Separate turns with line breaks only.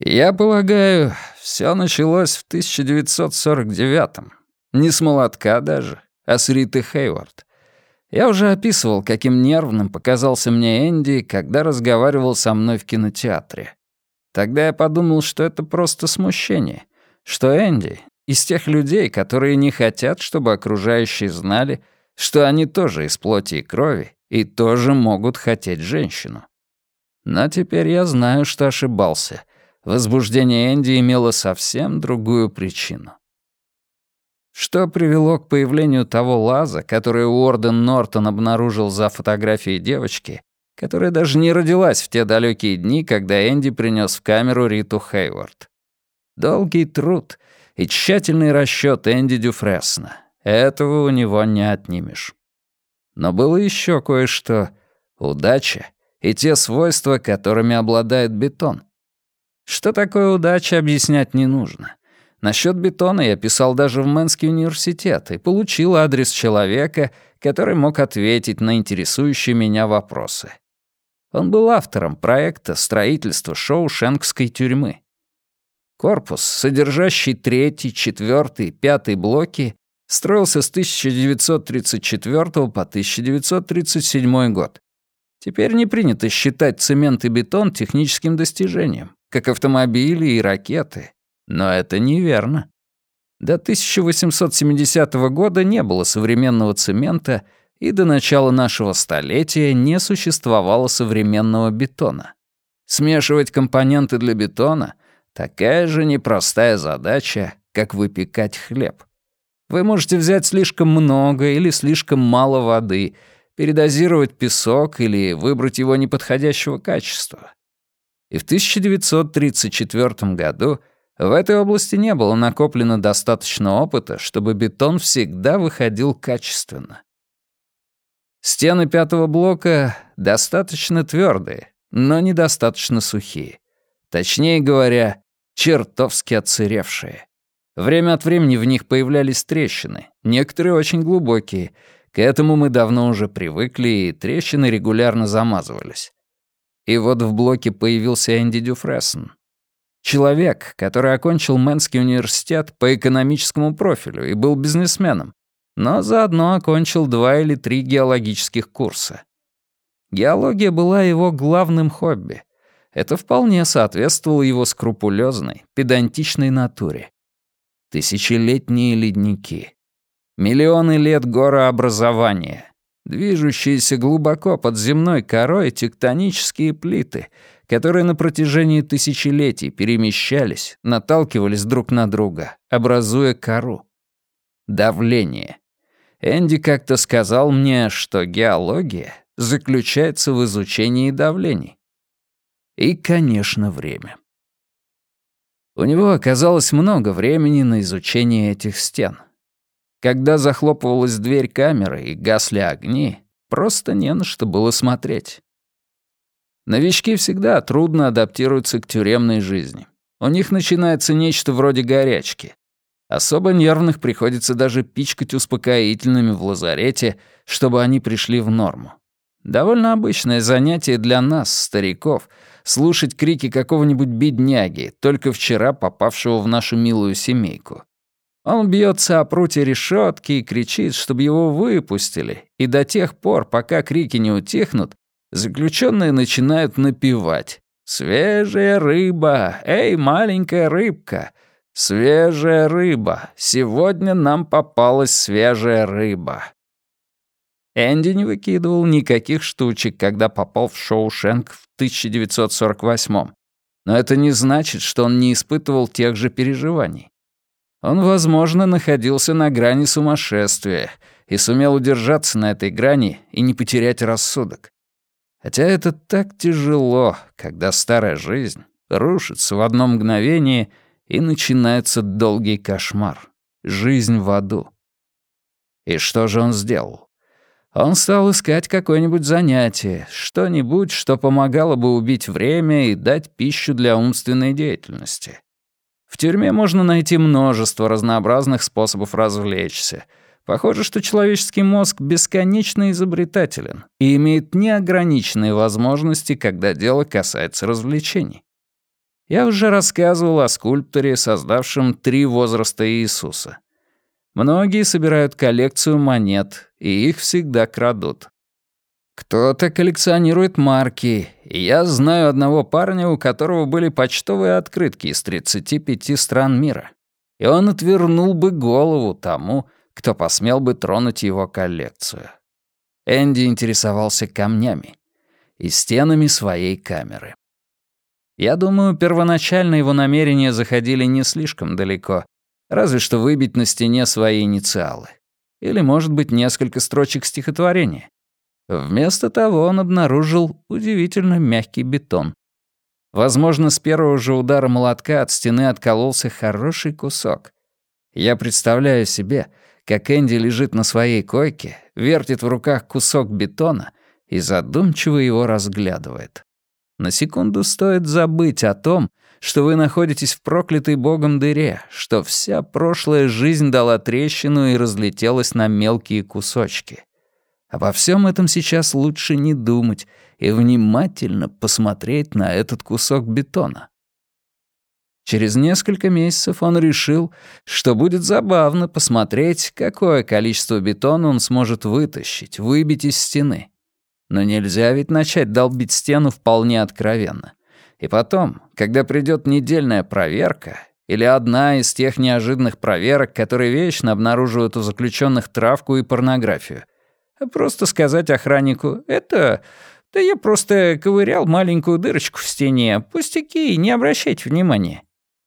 Я полагаю, все началось в 1949-м. Не с молотка даже, а с Риты Хейвард. Я уже описывал, каким нервным показался мне Энди, когда разговаривал со мной в кинотеатре. Тогда я подумал, что это просто смущение, что Энди из тех людей, которые не хотят, чтобы окружающие знали, что они тоже из плоти и крови и тоже могут хотеть женщину. Но теперь я знаю, что ошибался. Возбуждение Энди имело совсем другую причину. Что привело к появлению того лаза, который Уорден Нортон обнаружил за фотографией девочки, которая даже не родилась в те далекие дни, когда Энди принес в камеру Риту Хейвард. Долгий труд и тщательный расчет Энди Дюфресна. Этого у него не отнимешь. Но было еще кое-что. Удача и те свойства, которыми обладает бетон. Что такое удача, объяснять не нужно. Насчет бетона я писал даже в Мэнский университет и получил адрес человека, который мог ответить на интересующие меня вопросы. Он был автором проекта строительства Шоушенкской тюрьмы. Корпус, содержащий третий, четвертый, пятый блоки, строился с 1934 по 1937 год. Теперь не принято считать цемент и бетон техническим достижением, как автомобили и ракеты. Но это неверно. До 1870 года не было современного цемента, и до начала нашего столетия не существовало современного бетона. Смешивать компоненты для бетона — такая же непростая задача, как выпекать хлеб. Вы можете взять слишком много или слишком мало воды, передозировать песок или выбрать его неподходящего качества. И в 1934 году в этой области не было накоплено достаточно опыта, чтобы бетон всегда выходил качественно. Стены пятого блока достаточно твердые, но недостаточно сухие. Точнее говоря, чертовски отсыревшие. Время от времени в них появлялись трещины, некоторые очень глубокие. К этому мы давно уже привыкли, и трещины регулярно замазывались. И вот в блоке появился Энди Дюфрессен. Человек, который окончил Мэнский университет по экономическому профилю и был бизнесменом, но заодно окончил два или три геологических курса. Геология была его главным хобби. Это вполне соответствовало его скрупулезной, педантичной натуре. Тысячелетние ледники. Миллионы лет горообразования. Движущиеся глубоко под земной корой тектонические плиты, которые на протяжении тысячелетий перемещались, наталкивались друг на друга, образуя кору. Давление. Энди как-то сказал мне, что геология заключается в изучении давлений. И, конечно, время. У него оказалось много времени на изучение этих стен. Когда захлопывалась дверь камеры и гасли огни, просто не на что было смотреть. Новички всегда трудно адаптируются к тюремной жизни. У них начинается нечто вроде горячки. Особо нервных приходится даже пичкать успокоительными в лазарете, чтобы они пришли в норму. Довольно обычное занятие для нас, стариков, слушать крики какого-нибудь бедняги, только вчера попавшего в нашу милую семейку. Он бьется о прутье решетки и кричит, чтобы его выпустили, и до тех пор, пока крики не утихнут, Заключенные начинают напевать. «Свежая рыба! Эй, маленькая рыбка! Свежая рыба! Сегодня нам попалась свежая рыба!» Энди не выкидывал никаких штучек, когда попал в Шоушенк в 1948 но это не значит, что он не испытывал тех же переживаний. Он, возможно, находился на грани сумасшествия и сумел удержаться на этой грани и не потерять рассудок. Хотя это так тяжело, когда старая жизнь рушится в одно мгновение и начинается долгий кошмар. Жизнь в аду. И что же он сделал? Он стал искать какое-нибудь занятие, что-нибудь, что помогало бы убить время и дать пищу для умственной деятельности. В тюрьме можно найти множество разнообразных способов развлечься — Похоже, что человеческий мозг бесконечно изобретателен и имеет неограниченные возможности, когда дело касается развлечений. Я уже рассказывал о скульпторе, создавшем три возраста Иисуса. Многие собирают коллекцию монет, и их всегда крадут. Кто-то коллекционирует марки, и я знаю одного парня, у которого были почтовые открытки из 35 стран мира. И он отвернул бы голову тому, кто посмел бы тронуть его коллекцию. Энди интересовался камнями и стенами своей камеры. Я думаю, первоначально его намерения заходили не слишком далеко, разве что выбить на стене свои инициалы. Или, может быть, несколько строчек стихотворения. Вместо того он обнаружил удивительно мягкий бетон. Возможно, с первого же удара молотка от стены откололся хороший кусок. Я представляю себе, как Энди лежит на своей койке, вертит в руках кусок бетона и задумчиво его разглядывает. На секунду стоит забыть о том, что вы находитесь в проклятой богом дыре, что вся прошлая жизнь дала трещину и разлетелась на мелкие кусочки. Обо всем этом сейчас лучше не думать и внимательно посмотреть на этот кусок бетона. Через несколько месяцев он решил, что будет забавно посмотреть, какое количество бетона он сможет вытащить, выбить из стены. Но нельзя ведь начать долбить стену вполне откровенно. И потом, когда придет недельная проверка, или одна из тех неожиданных проверок, которые вечно обнаруживают у заключенных травку и порнографию, просто сказать охраннику «это...» Да я просто ковырял маленькую дырочку в стене. Пустяки, не обращайте внимания.